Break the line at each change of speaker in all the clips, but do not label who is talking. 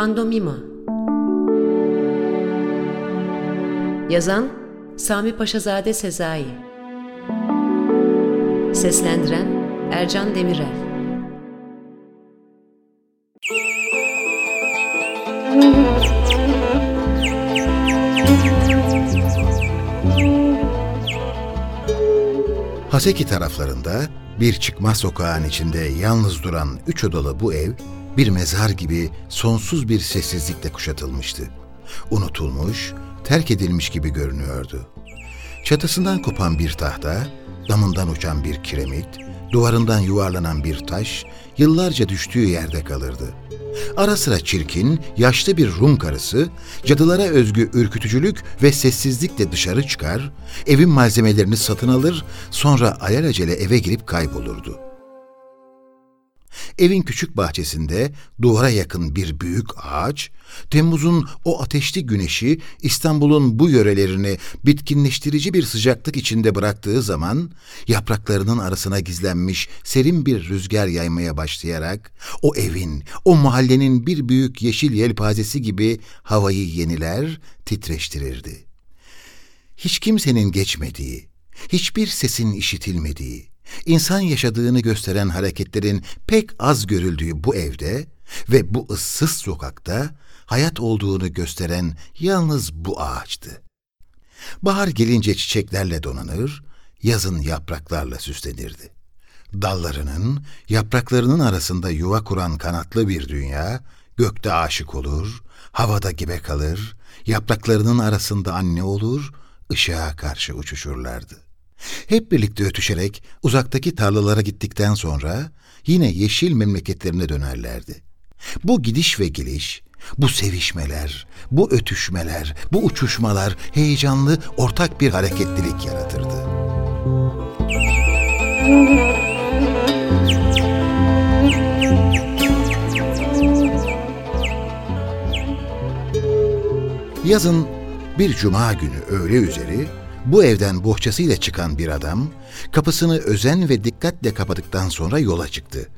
Pandomima. Yazan Sami Paşazade Sezai. Seslendiren Ercan Demirel.
Haseki taraflarında bir çıkmaz sokağın içinde yalnız duran üç odalı bu ev bir mezar gibi sonsuz bir sessizlikle kuşatılmıştı. Unutulmuş, terk edilmiş gibi görünüyordu. Çatısından kopan bir tahta, damından uçan bir kiremit, duvarından yuvarlanan bir taş yıllarca düştüğü yerde kalırdı. Ara sıra çirkin, yaşlı bir Rum karısı, cadılara özgü ürkütücülük ve sessizlikle dışarı çıkar, evin malzemelerini satın alır, sonra alelacele eve girip kaybolurdu. Evin küçük bahçesinde duvara yakın bir büyük ağaç, Temmuz'un o ateşli güneşi İstanbul'un bu yörelerini bitkinleştirici bir sıcaklık içinde bıraktığı zaman yapraklarının arasına gizlenmiş serin bir rüzgar yaymaya başlayarak o evin, o mahallenin bir büyük yeşil yelpazesi gibi havayı yeniler, titreştirirdi. Hiç kimsenin geçmediği, hiçbir sesin işitilmediği, İnsan yaşadığını gösteren hareketlerin pek az görüldüğü bu evde ve bu ıssız sokakta hayat olduğunu gösteren yalnız bu ağaçtı. Bahar gelince çiçeklerle donanır, yazın yapraklarla süslenirdi. Dallarının, yapraklarının arasında yuva kuran kanatlı bir dünya, gökte aşık olur, havada gebe kalır, yapraklarının arasında anne olur, ışığa karşı uçuşurlardı. Hep birlikte ötüşerek uzaktaki tarlalara gittikten sonra yine yeşil memleketlerine dönerlerdi. Bu gidiş ve geliş, bu sevişmeler, bu ötüşmeler, bu uçuşmalar heyecanlı ortak bir hareketlilik yaratırdı. Yazın bir cuma günü öğle üzeri bu evden bohçasıyla çıkan bir adam kapısını özen ve dikkatle kapadıktan sonra yola çıktı.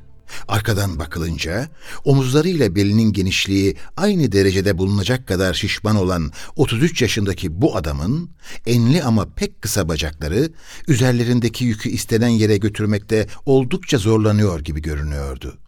Arkadan bakılınca omuzlarıyla belinin genişliği aynı derecede bulunacak kadar şişman olan 33 yaşındaki bu adamın enli ama pek kısa bacakları üzerlerindeki yükü istenen yere götürmekte oldukça zorlanıyor gibi görünüyordu.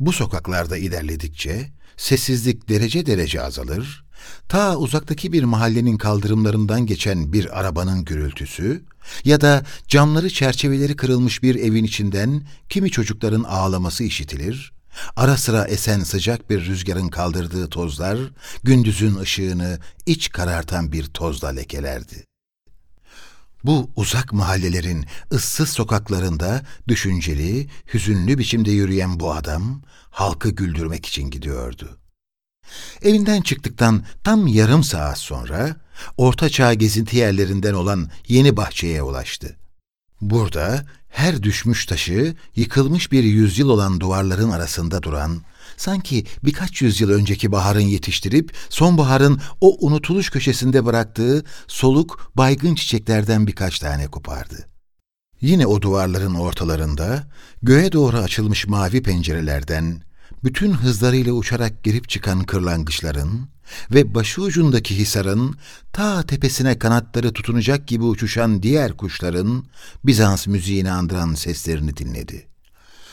Bu sokaklarda ilerledikçe sessizlik derece derece azalır, ta uzaktaki bir mahallenin kaldırımlarından geçen bir arabanın gürültüsü ya da camları çerçeveleri kırılmış bir evin içinden kimi çocukların ağlaması işitilir, ara sıra esen sıcak bir rüzgarın kaldırdığı tozlar gündüzün ışığını iç karartan bir tozla lekelerdi. Bu uzak mahallelerin ıssız sokaklarında düşünceli, hüzünlü biçimde yürüyen bu adam halkı güldürmek için gidiyordu. Evinden çıktıktan tam yarım saat sonra Orta Çağ gezinti yerlerinden olan Yeni Bahçe'ye ulaştı. Burada her düşmüş taşı yıkılmış bir yüzyıl olan duvarların arasında duran, sanki birkaç yüzyıl önceki baharın yetiştirip sonbaharın o unutuluş köşesinde bıraktığı soluk baygın çiçeklerden birkaç tane kopardı. Yine o duvarların ortalarında göğe doğru açılmış mavi pencerelerden bütün hızlarıyla uçarak girip çıkan kırlangıçların ve başı ucundaki hisarın ta tepesine kanatları tutunacak gibi uçuşan diğer kuşların Bizans müziğini andıran seslerini dinledi.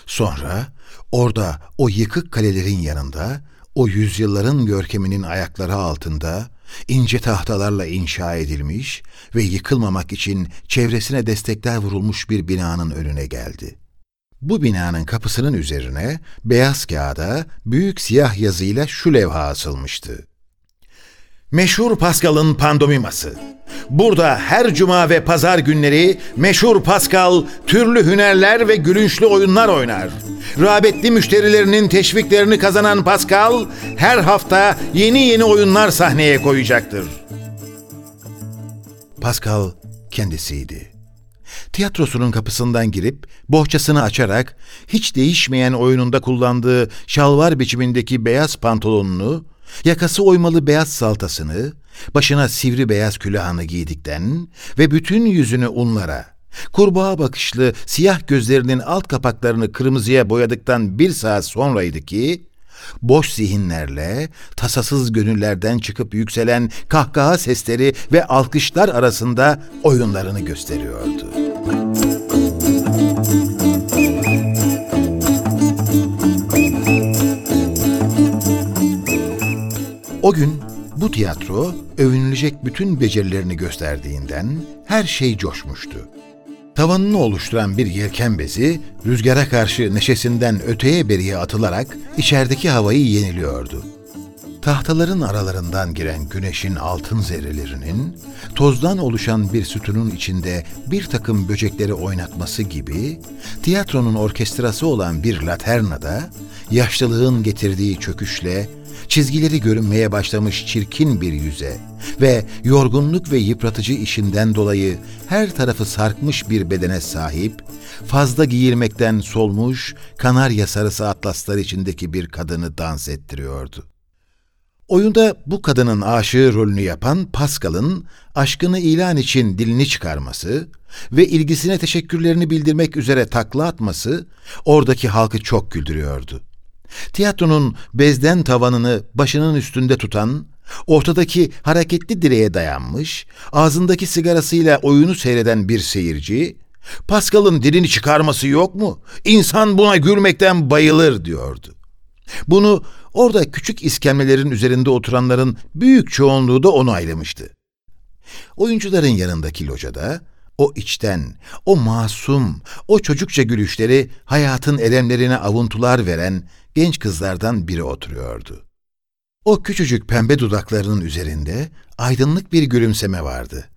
Sonra orada o yıkık kalelerin yanında, o yüzyılların görkeminin ayakları altında ince tahtalarla inşa edilmiş ve yıkılmamak için çevresine destekler vurulmuş bir binanın önüne geldi.'' Bu binanın kapısının üzerine beyaz kağıda büyük siyah yazıyla şu levha asılmıştı. Meşhur Pascal'ın pandomiması. Burada her cuma ve pazar günleri meşhur Pascal türlü hünerler ve gülünçlü oyunlar oynar. Rağbetli müşterilerinin teşviklerini kazanan Pascal her hafta yeni yeni oyunlar sahneye koyacaktır. Pascal kendisiydi tiyatrosunun kapısından girip bohçasını açarak hiç değişmeyen oyununda kullandığı şalvar biçimindeki beyaz pantolonunu, yakası oymalı beyaz saltasını, başına sivri beyaz külahını giydikten ve bütün yüzünü unlara, kurbağa bakışlı siyah gözlerinin alt kapaklarını kırmızıya boyadıktan bir saat sonraydı ki, boş zihinlerle, tasasız gönüllerden çıkıp yükselen kahkaha sesleri ve alkışlar arasında oyunlarını gösteriyordu. O gün bu tiyatro övünülecek bütün becerilerini gösterdiğinden her şey coşmuştu. Tavanını oluşturan bir yelken bezi rüzgara karşı neşesinden öteye beriye atılarak içerideki havayı yeniliyordu. Tahtaların aralarından giren güneşin altın zerrelerinin tozdan oluşan bir sütunun içinde bir takım böcekleri oynatması gibi tiyatronun orkestrası olan bir laternada yaşlılığın getirdiği çöküşle çizgileri görünmeye başlamış çirkin bir yüze ve yorgunluk ve yıpratıcı işinden dolayı her tarafı sarkmış bir bedene sahip, fazla giyilmekten solmuş, kanarya sarısı atlaslar içindeki bir kadını dans ettiriyordu. Oyunda bu kadının aşığı rolünü yapan Pascal'ın aşkını ilan için dilini çıkarması ve ilgisine teşekkürlerini bildirmek üzere takla atması oradaki halkı çok güldürüyordu. Tiyatronun bezden tavanını başının üstünde tutan, ortadaki hareketli direğe dayanmış, ağzındaki sigarasıyla oyunu seyreden bir seyirci, Pascal'ın dilini çıkarması yok mu? İnsan buna gülmekten bayılır diyordu. Bunu orada küçük iskemlelerin üzerinde oturanların büyük çoğunluğu da onu aylamıştı. Oyuncuların yanındaki locada o içten, o masum, o çocukça gülüşleri hayatın elemlerine avuntular veren genç kızlardan biri oturuyordu. O küçücük pembe dudaklarının üzerinde aydınlık bir gülümseme vardı.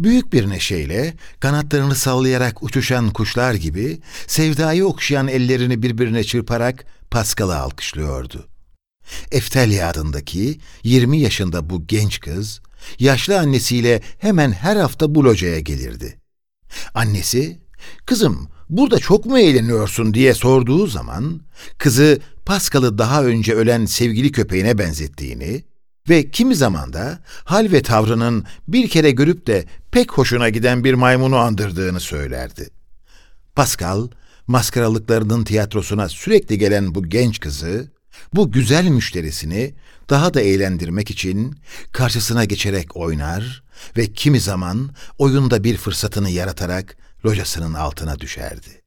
Büyük bir neşeyle kanatlarını sallayarak uçuşan kuşlar gibi sevdayı okşayan ellerini birbirine çırparak Pascal'ı alkışlıyordu. Eftelya adındaki 20 yaşında bu genç kız, yaşlı annesiyle hemen her hafta bu locaya gelirdi. Annesi, kızım burada çok mu eğleniyorsun diye sorduğu zaman, kızı Pascal'ı daha önce ölen sevgili köpeğine benzettiğini ve kimi zaman da hal ve tavrının bir kere görüp de pek hoşuna giden bir maymunu andırdığını söylerdi. Pascal, maskaralıklarının tiyatrosuna sürekli gelen bu genç kızı, bu güzel müşterisini daha da eğlendirmek için karşısına geçerek oynar ve kimi zaman oyunda bir fırsatını yaratarak locasının altına düşerdi.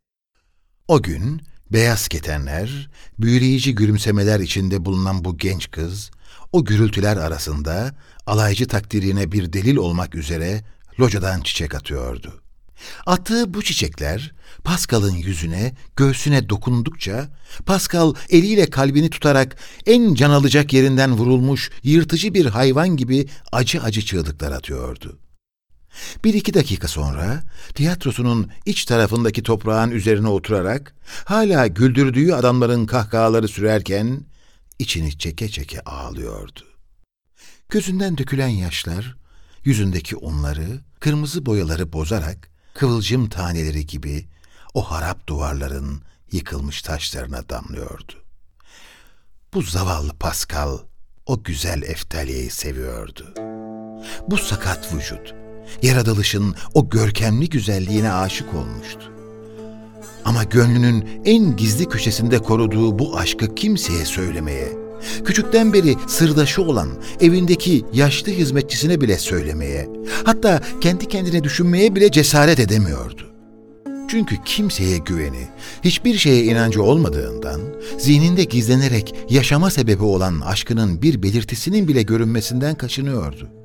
O gün beyaz ketenler, büyüleyici gülümsemeler içinde bulunan bu genç kız, o gürültüler arasında alaycı takdirine bir delil olmak üzere locadan çiçek atıyordu. Attığı bu çiçekler Pascal'ın yüzüne, göğsüne dokundukça Pascal eliyle kalbini tutarak en can alacak yerinden vurulmuş yırtıcı bir hayvan gibi acı acı çığlıklar atıyordu. Bir iki dakika sonra tiyatrosunun iç tarafındaki toprağın üzerine oturarak hala güldürdüğü adamların kahkahaları sürerken içini çeke çeke ağlıyordu. Gözünden dökülen yaşlar yüzündeki unları, kırmızı boyaları bozarak kıvılcım taneleri gibi o harap duvarların yıkılmış taşlarına damlıyordu. Bu zavallı Pascal o güzel Eftaliye'yi seviyordu. Bu sakat vücut, yaratılışın o görkemli güzelliğine aşık olmuştu. Ama gönlünün en gizli köşesinde koruduğu bu aşkı kimseye söylemeye, küçükten beri sırdaşı olan evindeki yaşlı hizmetçisine bile söylemeye, hatta kendi kendine düşünmeye bile cesaret edemiyordu. Çünkü kimseye güveni, hiçbir şeye inancı olmadığından, zihninde gizlenerek yaşama sebebi olan aşkının bir belirtisinin bile görünmesinden kaçınıyordu.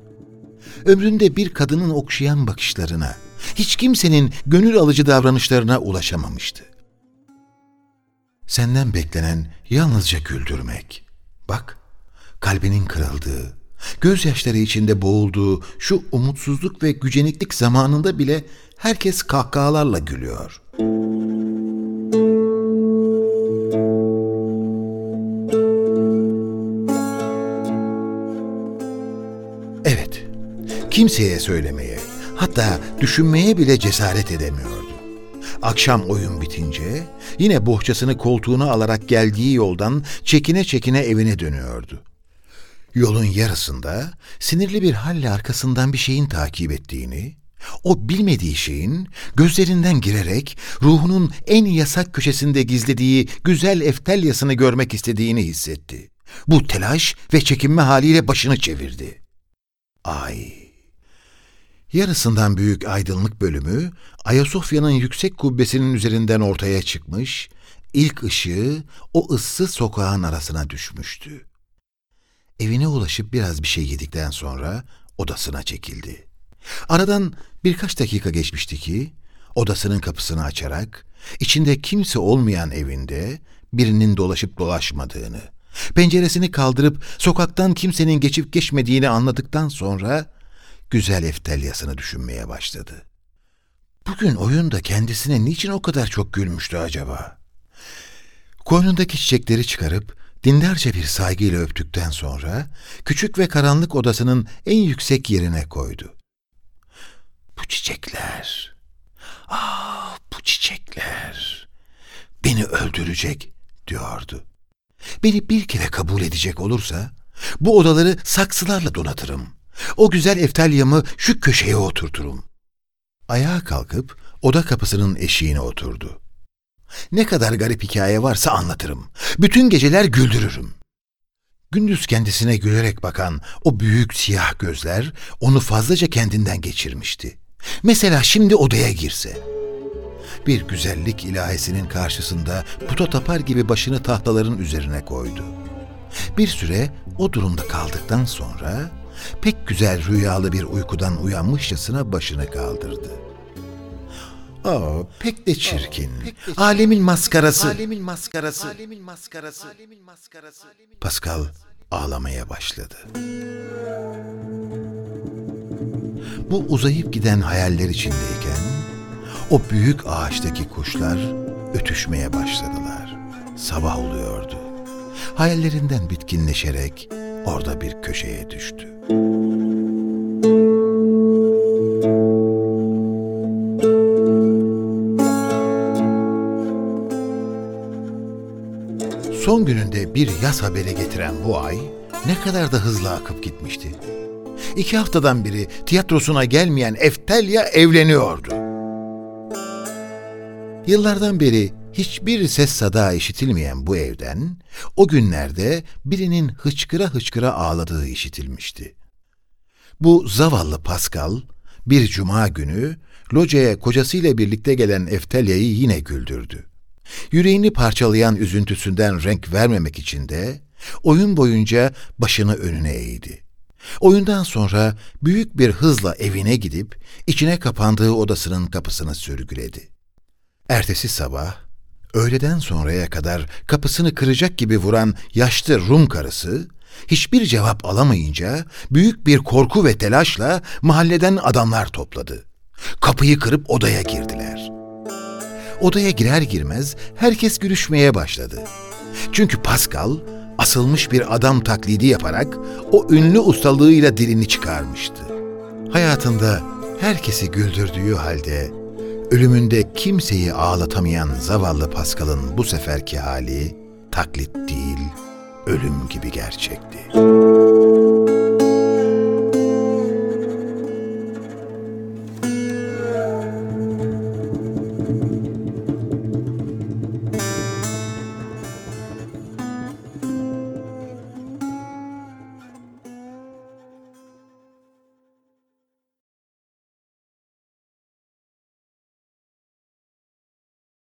Ömründe bir kadının okşayan bakışlarına, hiç kimsenin gönül alıcı davranışlarına ulaşamamıştı. Senden beklenen yalnızca güldürmek. Bak, kalbinin kırıldığı, gözyaşları içinde boğulduğu şu umutsuzluk ve güceniklik zamanında bile herkes kahkahalarla gülüyor. Kimseye söylemeye, hatta düşünmeye bile cesaret edemiyordu. Akşam oyun bitince yine bohçasını koltuğuna alarak geldiği yoldan çekine çekine evine dönüyordu. Yolun yarısında sinirli bir halle arkasından bir şeyin takip ettiğini, O bilmediği şeyin gözlerinden girerek ruhunun en yasak köşesinde gizlediği güzel eftelyasını görmek istediğini hissetti. Bu telaş ve çekinme haliyle başını çevirdi. Ay! Yarısından büyük aydınlık bölümü Ayasofya'nın yüksek kubbesinin üzerinden ortaya çıkmış, ilk ışığı o ıssız sokağın arasına düşmüştü. Evine ulaşıp biraz bir şey yedikten sonra odasına çekildi. Aradan birkaç dakika geçmişti ki odasının kapısını açarak içinde kimse olmayan evinde birinin dolaşıp dolaşmadığını, penceresini kaldırıp sokaktan kimsenin geçip geçmediğini anladıktan sonra güzel eftelyasını düşünmeye başladı. Bugün oyunda kendisine niçin o kadar çok gülmüştü acaba? Koynundaki çiçekleri çıkarıp dindarca bir saygıyla öptükten sonra küçük ve karanlık odasının en yüksek yerine koydu. Bu çiçekler, ah bu çiçekler beni öldürecek diyordu. Beni bir kere kabul edecek olursa bu odaları saksılarla donatırım. O güzel eftalyamı şu köşeye oturturum. Ayağa kalkıp oda kapısının eşiğine oturdu. Ne kadar garip hikaye varsa anlatırım. Bütün geceler güldürürüm. Gündüz kendisine gülerek bakan o büyük siyah gözler onu fazlaca kendinden geçirmişti. Mesela şimdi odaya girse. Bir güzellik ilahisinin karşısında puta tapar gibi başını tahtaların üzerine koydu. Bir süre o durumda kaldıktan sonra pek güzel rüyalı bir uykudan uyanmışçasına başını kaldırdı. Aa, pek de çirkin. Alemin maskarası. Alemin maskarası. Alemin maskarası. Alemin maskarası. Pascal ağlamaya başladı. Bu uzayıp giden hayaller içindeyken o büyük ağaçtaki kuşlar ötüşmeye başladılar. Sabah oluyordu. Hayallerinden bitkinleşerek orada bir köşeye düştü. Son gününde bir yaz haberi getiren bu ay ne kadar da hızlı akıp gitmişti. İki haftadan beri tiyatrosuna gelmeyen Eftelya evleniyordu. Yıllardan beri hiçbir ses sada işitilmeyen bu evden o günlerde birinin hıçkıra hıçkıra ağladığı işitilmişti. Bu zavallı Pascal bir cuma günü locaya kocasıyla birlikte gelen Eftelya'yı yine güldürdü. Yüreğini parçalayan üzüntüsünden renk vermemek için de oyun boyunca başını önüne eğdi. Oyundan sonra büyük bir hızla evine gidip içine kapandığı odasının kapısını sürgüledi. Ertesi sabah öğleden sonraya kadar kapısını kıracak gibi vuran yaşlı Rum karısı hiçbir cevap alamayınca büyük bir korku ve telaşla mahalleden adamlar topladı. Kapıyı kırıp odaya girdiler. Odaya girer girmez herkes gülüşmeye başladı. Çünkü Pascal asılmış bir adam taklidi yaparak o ünlü ustalığıyla dilini çıkarmıştı. Hayatında herkesi güldürdüğü halde ölümünde kimseyi ağlatamayan zavallı Pascal'ın bu seferki hali taklit değil, ölüm gibi gerçekti.